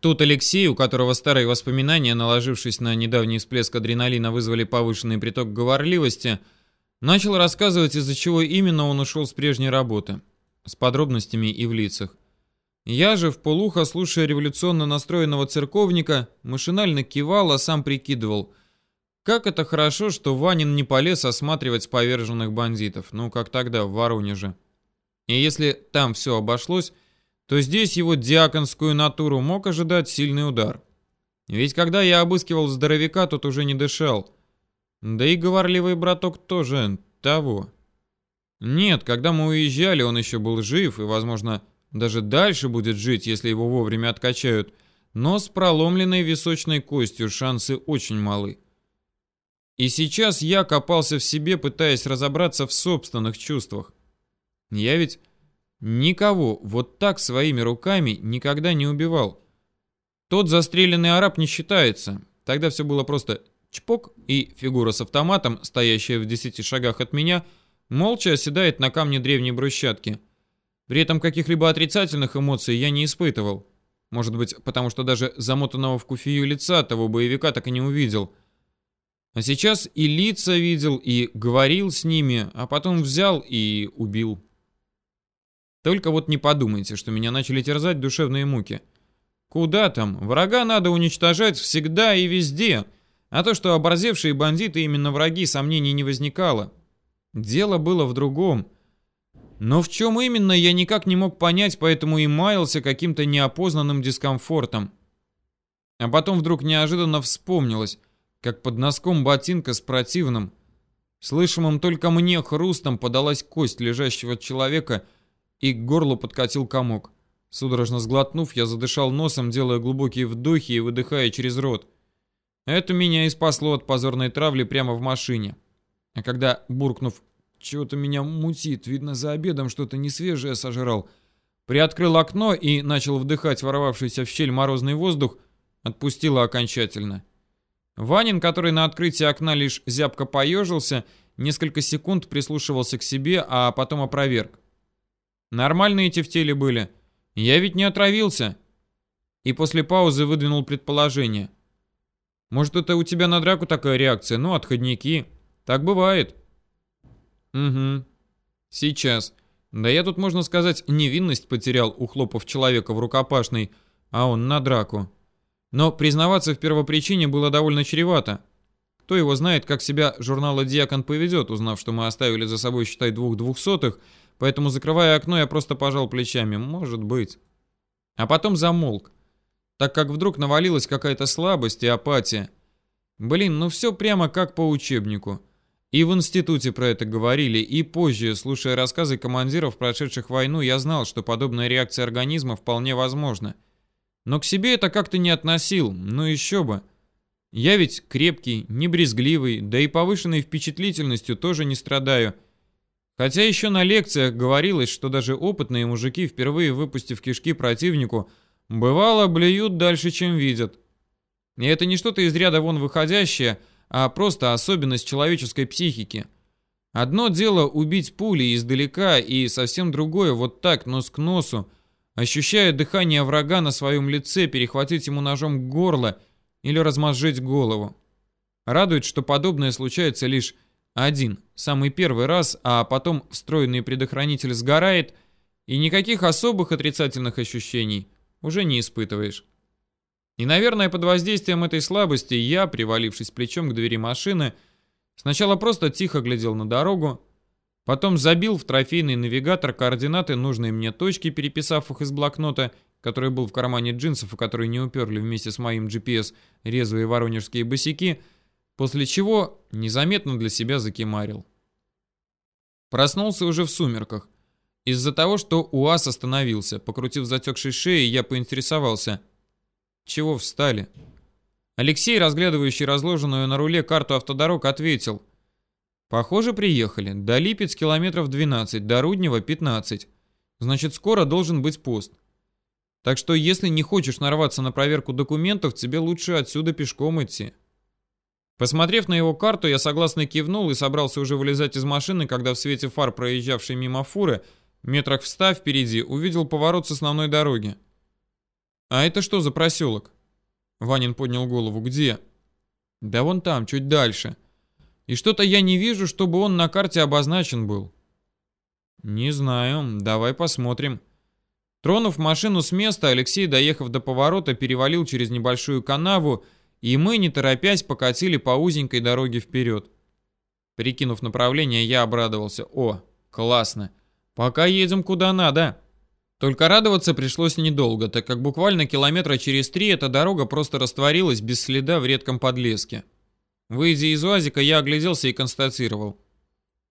Тут Алексей, у которого старые воспоминания, наложившись на недавний всплеск адреналина, вызвали повышенный приток говорливости, начал рассказывать, из-за чего именно он ушел с прежней работы, с подробностями и в лицах. Я же, в полухо, слушая революционно настроенного церковника, машинально кивал, а сам прикидывал, как это хорошо, что Ванин не полез осматривать поверженных бандитов, ну, как тогда, в Воронеже. И если там все обошлось, то здесь его диаконскую натуру мог ожидать сильный удар. Ведь когда я обыскивал здоровяка, тот уже не дышал. Да и говорливый браток тоже того. Нет, когда мы уезжали, он еще был жив и, возможно, даже дальше будет жить, если его вовремя откачают, но с проломленной височной костью шансы очень малы. И сейчас я копался в себе, пытаясь разобраться в собственных чувствах. Я ведь никого вот так своими руками никогда не убивал. Тот застреленный араб не считается. Тогда все было просто чпок, и фигура с автоматом, стоящая в десяти шагах от меня, молча оседает на камне древней брусчатки. При этом каких-либо отрицательных эмоций я не испытывал. Может быть, потому что даже замотанного в куфию лица того боевика так и не увидел. А сейчас и лица видел, и говорил с ними, а потом взял и убил. Только вот не подумайте, что меня начали терзать душевные муки. Куда там? Врага надо уничтожать всегда и везде. А то, что оборзевшие бандиты именно враги, сомнений не возникало. Дело было в другом. Но в чем именно, я никак не мог понять, поэтому и маялся каким-то неопознанным дискомфортом. А потом вдруг неожиданно вспомнилось, как под носком ботинка с противным, слышимым только мне хрустом подалась кость лежащего человека, и к горлу подкатил комок. Судорожно сглотнув, я задышал носом, делая глубокие вдохи и выдыхая через рот. Это меня и спасло от позорной травли прямо в машине. А когда, буркнув чего-то меня мутит, видно, за обедом что-то несвежее сожрал. Приоткрыл окно и начал вдыхать ворвавшийся в щель морозный воздух, отпустило окончательно. Ванин, который на открытии окна лишь зябко поежился, несколько секунд прислушивался к себе, а потом опроверг. Нормальные тефтели были. Я ведь не отравился. И после паузы выдвинул предположение. Может, это у тебя на драку такая реакция? Ну, отходники. Так бывает. Угу. Сейчас. Да я тут, можно сказать, невинность потерял, ухлопав человека в рукопашной, а он на драку. Но признаваться в первопричине было довольно чревато. Кто его знает, как себя журнала «Диакон» поведет, узнав, что мы оставили за собой, считай, двух двухсотых, поэтому, закрывая окно, я просто пожал плечами. Может быть. А потом замолк, так как вдруг навалилась какая-то слабость и апатия. Блин, ну все прямо как по учебнику. И в институте про это говорили, и позже, слушая рассказы командиров, прошедших войну, я знал, что подобная реакция организма вполне возможна. Но к себе это как-то не относил, ну еще бы. Я ведь крепкий, не брезгливый, да и повышенной впечатлительностью тоже не страдаю. Хотя еще на лекциях говорилось, что даже опытные мужики, впервые выпустив кишки противнику, бывало блюют дальше, чем видят. И это не что-то из ряда вон выходящее, а просто особенность человеческой психики. Одно дело убить пулей издалека, и совсем другое вот так, нос к носу, ощущая дыхание врага на своем лице, перехватить ему ножом горло или размозжить голову. Радует, что подобное случается лишь один, самый первый раз, а потом встроенный предохранитель сгорает, и никаких особых отрицательных ощущений уже не испытываешь. И, наверное, под воздействием этой слабости я, привалившись плечом к двери машины, сначала просто тихо глядел на дорогу, потом забил в трофейный навигатор координаты нужной мне точки, переписав их из блокнота, который был в кармане джинсов и который не уперли вместе с моим GPS резвые воронежские босики, после чего незаметно для себя закимарил. Проснулся уже в сумерках. Из-за того, что УАЗ остановился, покрутив затекшей шеей, я поинтересовался – чего встали? Алексей, разглядывающий разложенную на руле карту автодорог, ответил. Похоже, приехали. До Липец километров 12, до Руднева 15. Значит, скоро должен быть пост. Так что, если не хочешь нарваться на проверку документов, тебе лучше отсюда пешком идти. Посмотрев на его карту, я согласно кивнул и собрался уже вылезать из машины, когда в свете фар, проезжавшей мимо фуры, метрах в ста впереди, увидел поворот с основной дороги. А это что за проселок? Ванин поднял голову. Где? Да вон там, чуть дальше. И что-то я не вижу, чтобы он на карте обозначен был. Не знаю, давай посмотрим. Тронув машину с места, Алексей, доехав до поворота, перевалил через небольшую канаву, и мы, не торопясь, покатили по узенькой дороге вперед. Прикинув направление, я обрадовался. О, классно. Пока едем куда надо. Только радоваться пришлось недолго, так как буквально километра через три эта дорога просто растворилась без следа в редком подлеске. Выйдя из УАЗика, я огляделся и констатировал.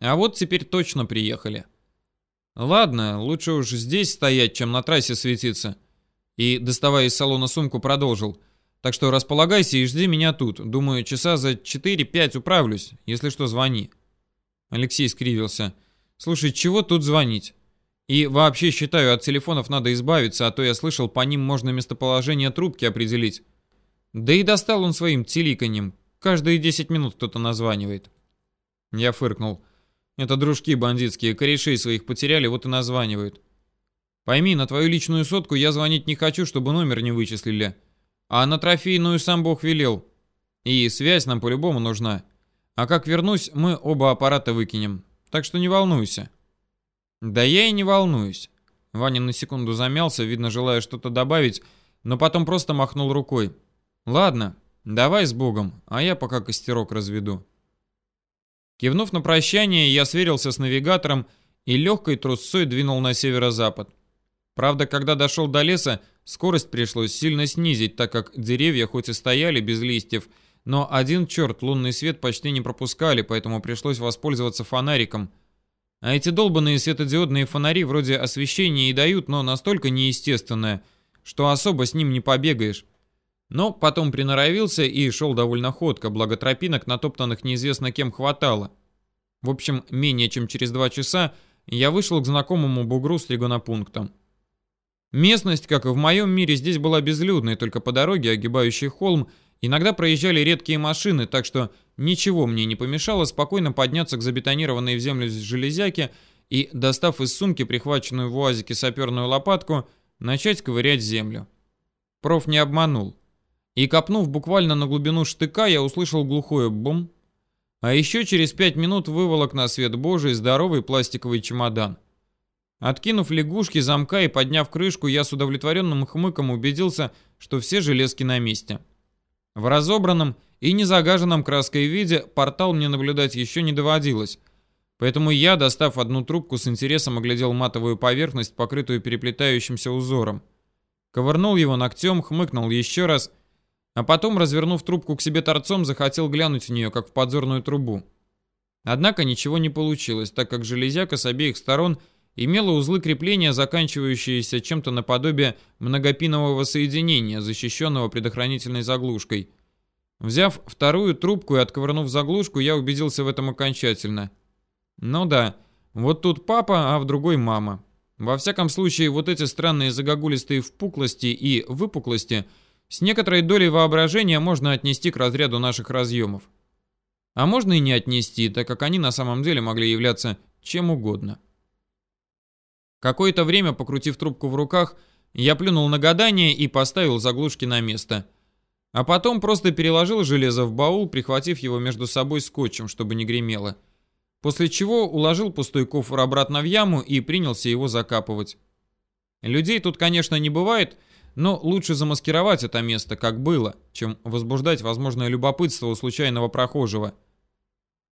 А вот теперь точно приехали. Ладно, лучше уж здесь стоять, чем на трассе светиться. И, доставая из салона сумку, продолжил. Так что располагайся и жди меня тут. Думаю, часа за 4-5 управлюсь. Если что, звони. Алексей скривился. Слушай, чего тут звонить? И вообще считаю, от телефонов надо избавиться, а то я слышал, по ним можно местоположение трубки определить. Да и достал он своим теликаньем. Каждые 10 минут кто-то названивает. Я фыркнул. Это дружки бандитские, корешей своих потеряли, вот и названивают. Пойми, на твою личную сотку я звонить не хочу, чтобы номер не вычислили. А на трофейную сам Бог велел. И связь нам по-любому нужна. А как вернусь, мы оба аппарата выкинем. Так что не волнуйся. Да я и не волнуюсь. Ваня на секунду замялся, видно, желая что-то добавить, но потом просто махнул рукой. Ладно, давай с Богом, а я пока костерок разведу. Кивнув на прощание, я сверился с навигатором и легкой трусцой двинул на северо-запад. Правда, когда дошел до леса, скорость пришлось сильно снизить, так как деревья хоть и стояли без листьев, но один черт лунный свет почти не пропускали, поэтому пришлось воспользоваться фонариком. А эти долбанные светодиодные фонари вроде освещения и дают, но настолько неестественное, что особо с ним не побегаешь. Но потом приноровился и шел довольно ходко, благо тропинок, натоптанных неизвестно кем, хватало. В общем, менее чем через два часа я вышел к знакомому бугру с тригонопунктом. Местность, как и в моем мире, здесь была безлюдной, только по дороге, огибающей холм, иногда проезжали редкие машины, так что ничего мне не помешало спокойно подняться к забетонированной в землю железяке и, достав из сумки прихваченную в уазике саперную лопатку, начать ковырять землю. Проф не обманул. И копнув буквально на глубину штыка, я услышал глухое бум. А еще через пять минут выволок на свет божий здоровый пластиковый чемодан. Откинув лягушки замка и подняв крышку, я с удовлетворенным хмыком убедился, что все железки на месте. В разобранном и не загаженном краской виде портал мне наблюдать еще не доводилось. Поэтому я, достав одну трубку, с интересом оглядел матовую поверхность, покрытую переплетающимся узором. Ковырнул его ногтем, хмыкнул еще раз а потом, развернув трубку к себе торцом, захотел глянуть в нее, как в подзорную трубу. Однако ничего не получилось, так как железяка с обеих сторон имела узлы крепления, заканчивающиеся чем-то наподобие многопинового соединения, защищенного предохранительной заглушкой. Взяв вторую трубку и отковырнув заглушку, я убедился в этом окончательно. Ну да, вот тут папа, а в другой мама. Во всяком случае, вот эти странные загогулистые впуклости и выпуклости – с некоторой долей воображения можно отнести к разряду наших разъемов. А можно и не отнести, так как они на самом деле могли являться чем угодно. Какое-то время, покрутив трубку в руках, я плюнул на гадание и поставил заглушки на место. А потом просто переложил железо в баул, прихватив его между собой скотчем, чтобы не гремело. После чего уложил пустой кофр обратно в яму и принялся его закапывать. Людей тут, конечно, не бывает, но лучше замаскировать это место, как было, чем возбуждать возможное любопытство у случайного прохожего.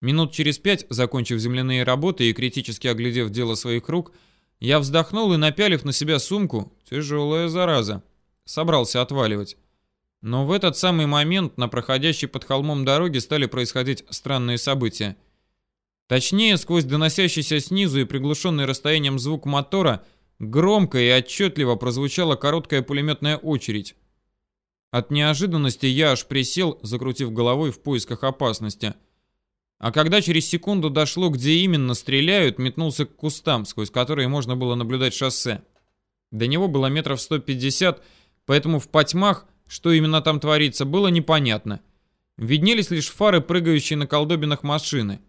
Минут через пять, закончив земляные работы и критически оглядев дело своих рук, я вздохнул и, напялив на себя сумку, тяжелая зараза, собрался отваливать. Но в этот самый момент на проходящей под холмом дороге стали происходить странные события. Точнее, сквозь доносящийся снизу и приглушенный расстоянием звук мотора – Громко и отчетливо прозвучала короткая пулеметная очередь. От неожиданности я аж присел, закрутив головой в поисках опасности. А когда через секунду дошло, где именно стреляют, метнулся к кустам, сквозь которые можно было наблюдать шоссе. До него было метров 150, поэтому в потьмах, что именно там творится, было непонятно. Виднелись лишь фары, прыгающие на колдобинах машины.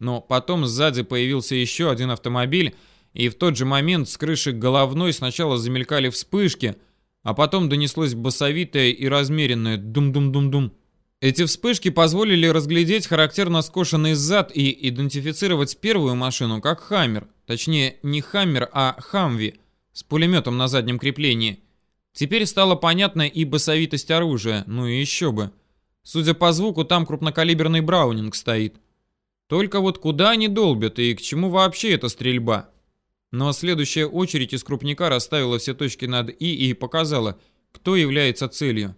Но потом сзади появился еще один автомобиль, и в тот же момент с крыши головной сначала замелькали вспышки, а потом донеслось басовитое и размеренное дум-дум-дум-дум. Эти вспышки позволили разглядеть характерно скошенный зад и идентифицировать первую машину как «Хаммер». Точнее, не «Хаммер», а «Хамви» с пулеметом на заднем креплении. Теперь стало понятно и басовитость оружия, ну и еще бы. Судя по звуку, там крупнокалиберный браунинг стоит. Только вот куда они долбят и к чему вообще эта стрельба? Но следующая очередь из крупника расставила все точки над «и» и показала, кто является целью.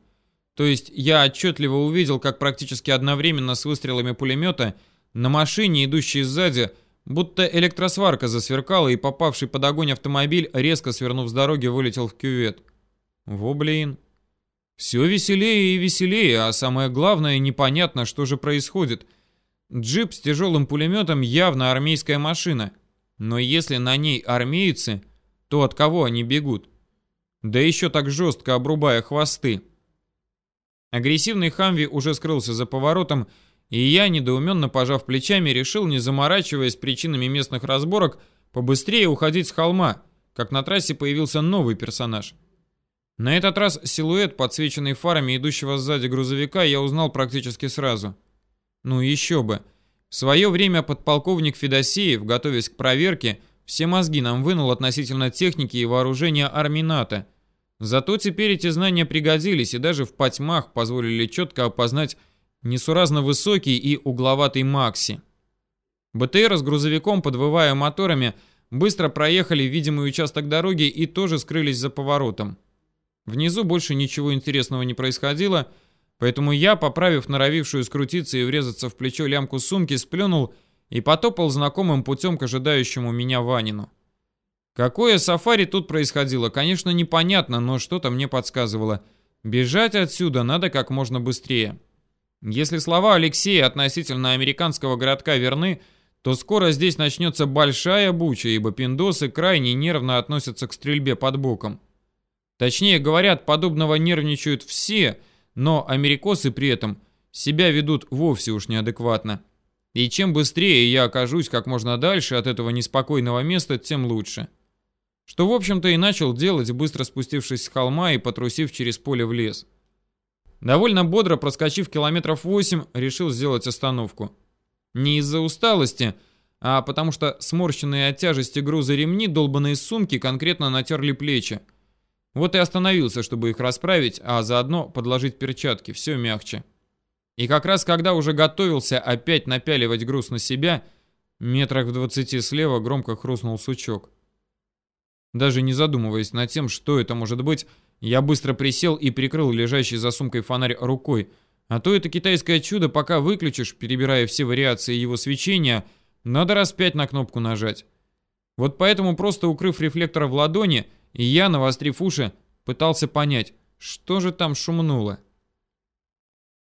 То есть я отчетливо увидел, как практически одновременно с выстрелами пулемета на машине, идущей сзади, будто электросварка засверкала и попавший под огонь автомобиль, резко свернув с дороги, вылетел в кювет. Во блин. Все веселее и веселее, а самое главное, непонятно, что же происходит. Джип с тяжелым пулеметом явно армейская машина. Но если на ней армейцы, то от кого они бегут? Да еще так жестко обрубая хвосты. Агрессивный Хамви уже скрылся за поворотом, и я, недоуменно пожав плечами, решил, не заморачиваясь причинами местных разборок, побыстрее уходить с холма, как на трассе появился новый персонаж — на этот раз силуэт, подсвеченный фарами идущего сзади грузовика, я узнал практически сразу. Ну еще бы. В свое время подполковник Федосеев, готовясь к проверке, все мозги нам вынул относительно техники и вооружения армии НАТО. Зато теперь эти знания пригодились и даже в потьмах позволили четко опознать несуразно высокий и угловатый Макси. БТР с грузовиком, подвывая моторами, быстро проехали видимый участок дороги и тоже скрылись за поворотом. Внизу больше ничего интересного не происходило, поэтому я, поправив норовившую скрутиться и врезаться в плечо лямку сумки, сплюнул и потопал знакомым путем к ожидающему меня Ванину. Какое сафари тут происходило, конечно, непонятно, но что-то мне подсказывало. Бежать отсюда надо как можно быстрее. Если слова Алексея относительно американского городка верны, то скоро здесь начнется большая буча, ибо пиндосы крайне нервно относятся к стрельбе под боком. Точнее, говорят, подобного нервничают все, но америкосы при этом себя ведут вовсе уж неадекватно. И чем быстрее я окажусь как можно дальше от этого неспокойного места, тем лучше. Что, в общем-то, и начал делать, быстро спустившись с холма и потрусив через поле в лес. Довольно бодро проскочив километров 8, решил сделать остановку. Не из-за усталости, а потому что сморщенные от тяжести груза ремни, долбанные сумки конкретно натерли плечи. Вот и остановился, чтобы их расправить, а заодно подложить перчатки, все мягче. И как раз когда уже готовился опять напяливать груз на себя, метрах в двадцати слева громко хрустнул сучок. Даже не задумываясь над тем, что это может быть, я быстро присел и прикрыл лежащий за сумкой фонарь рукой. А то это китайское чудо, пока выключишь, перебирая все вариации его свечения, надо раз пять на кнопку нажать. Вот поэтому просто укрыв рефлектор в ладони, я, навострив уши, пытался понять, что же там шумнуло.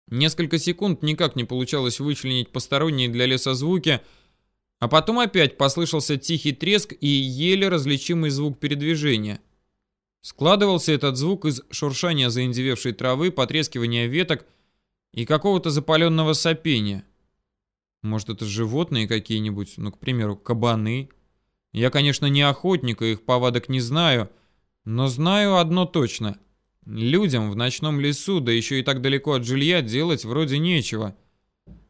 Несколько секунд никак не получалось вычленить посторонние для леса звуки, а потом опять послышался тихий треск и еле различимый звук передвижения. Складывался этот звук из шуршания заиндевевшей травы, потрескивания веток и какого-то запаленного сопения. Может, это животные какие-нибудь, ну, к примеру, кабаны, я, конечно, не охотник и их повадок не знаю, но знаю одно точно. Людям в ночном лесу, да еще и так далеко от жилья, делать вроде нечего.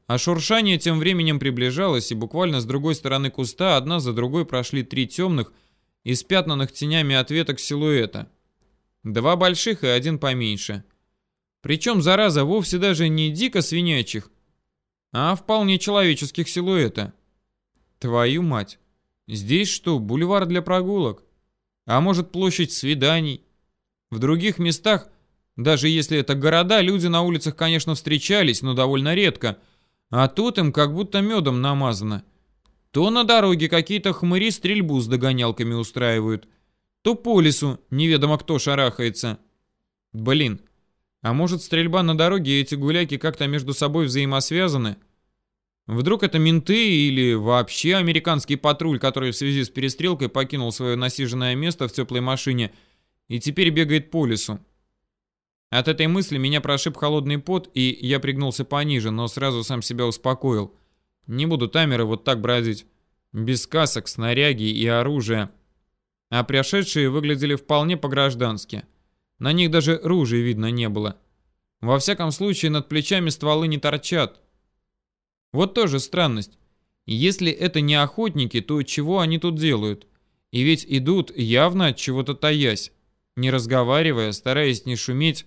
А шуршание тем временем приближалось, и буквально с другой стороны куста одна за другой прошли три темных и спятнанных тенями ответок силуэта. Два больших и один поменьше. Причем, зараза, вовсе даже не дико свинячьих, а вполне человеческих силуэта. Твою мать! Здесь что, бульвар для прогулок? А может, площадь свиданий? В других местах, даже если это города, люди на улицах, конечно, встречались, но довольно редко. А тут им как будто медом намазано. То на дороге какие-то хмыри стрельбу с догонялками устраивают, то по лесу неведомо кто шарахается. Блин, а может стрельба на дороге и эти гуляки как-то между собой взаимосвязаны? Вдруг это менты или вообще американский патруль, который в связи с перестрелкой покинул свое насиженное место в теплой машине и теперь бегает по лесу. От этой мысли меня прошиб холодный пот, и я пригнулся пониже, но сразу сам себя успокоил. Не буду таймеры вот так бродить. Без касок, снаряги и оружия. А пришедшие выглядели вполне по-граждански. На них даже ружей видно не было. Во всяком случае, над плечами стволы не торчат. Вот тоже странность. Если это не охотники, то чего они тут делают? И ведь идут явно от чего-то таясь, не разговаривая, стараясь не шуметь,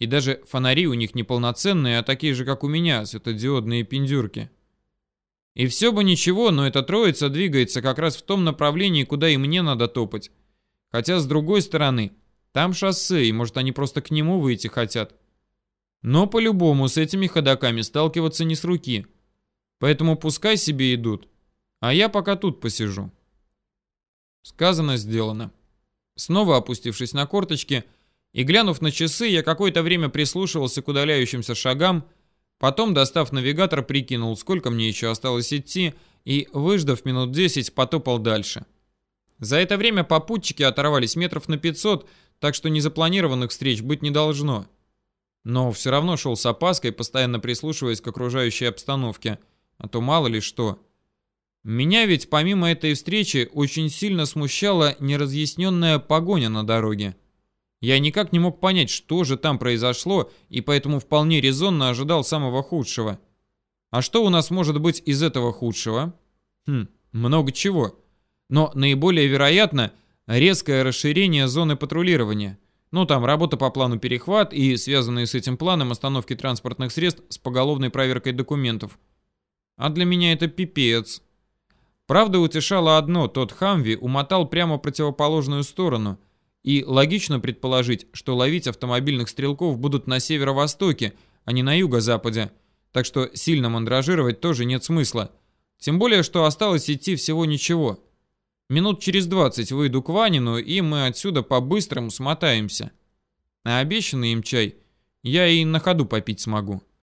и даже фонари у них не полноценные, а такие же, как у меня, светодиодные пиндюрки. И все бы ничего, но эта троица двигается как раз в том направлении, куда и мне надо топать. Хотя, с другой стороны, там шоссе, и может они просто к нему выйти хотят. Но по-любому с этими ходаками сталкиваться не с руки. Поэтому пускай себе идут, а я пока тут посижу. Сказано, сделано. Снова опустившись на корточки и глянув на часы, я какое-то время прислушивался к удаляющимся шагам, потом, достав навигатор, прикинул, сколько мне еще осталось идти, и, выждав минут 10, потопал дальше. За это время попутчики оторвались метров на 500, так что незапланированных встреч быть не должно. Но все равно шел с опаской, постоянно прислушиваясь к окружающей обстановке, а то мало ли что. Меня ведь помимо этой встречи очень сильно смущала неразъясненная погоня на дороге. Я никак не мог понять, что же там произошло, и поэтому вполне резонно ожидал самого худшего. А что у нас может быть из этого худшего? Хм, много чего. Но наиболее вероятно резкое расширение зоны патрулирования. Ну там работа по плану перехват и связанные с этим планом остановки транспортных средств с поголовной проверкой документов. А для меня это пипец. Правда утешало одно, тот Хамви умотал прямо в противоположную сторону – и логично предположить, что ловить автомобильных стрелков будут на северо-востоке, а не на юго-западе, так что сильно мандражировать тоже нет смысла. Тем более, что осталось идти всего ничего. Минут через 20 выйду к Ванину, и мы отсюда по-быстрому смотаемся. А обещанный им чай я и на ходу попить смогу.